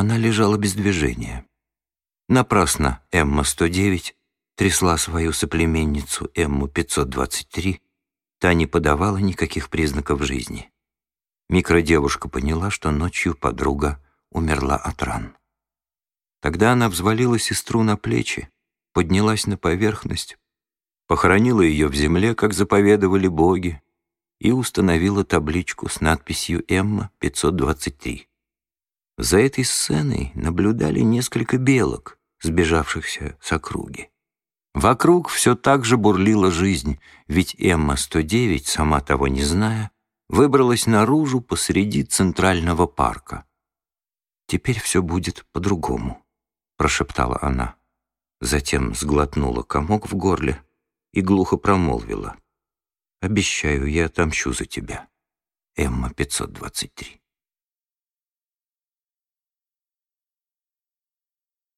Она лежала без движения. Напрасно Эмма-109 трясла свою соплеменницу Эмму-523, та не подавала никаких признаков жизни. Микродевушка поняла, что ночью подруга умерла от ран. Тогда она взвалила сестру на плечи, поднялась на поверхность, похоронила ее в земле, как заповедовали боги, и установила табличку с надписью «Эмма 523». За этой сценой наблюдали несколько белок, сбежавшихся с округи. Вокруг все так же бурлила жизнь, ведь Эмма-109, сама того не зная, выбралась наружу посреди центрального парка. «Теперь все будет по-другому», — прошептала она. Затем сглотнула комок в горле и глухо промолвила. «Обещаю, я отомщу за тебя, Эмма 523».